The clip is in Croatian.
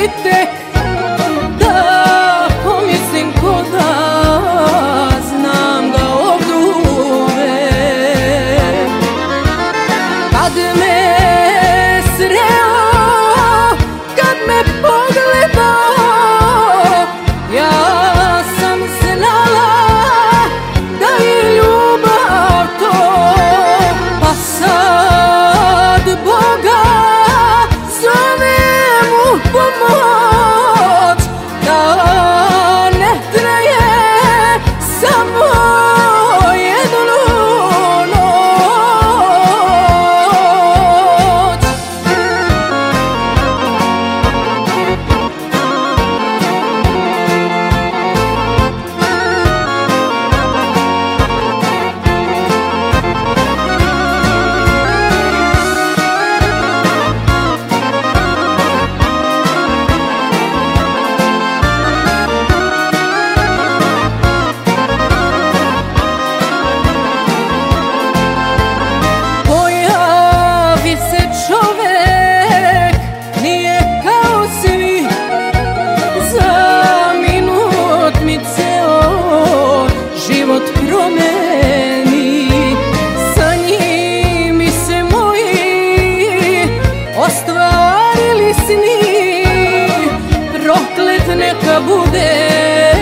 vidite Da pomislim ko da znam da od uvek neka bude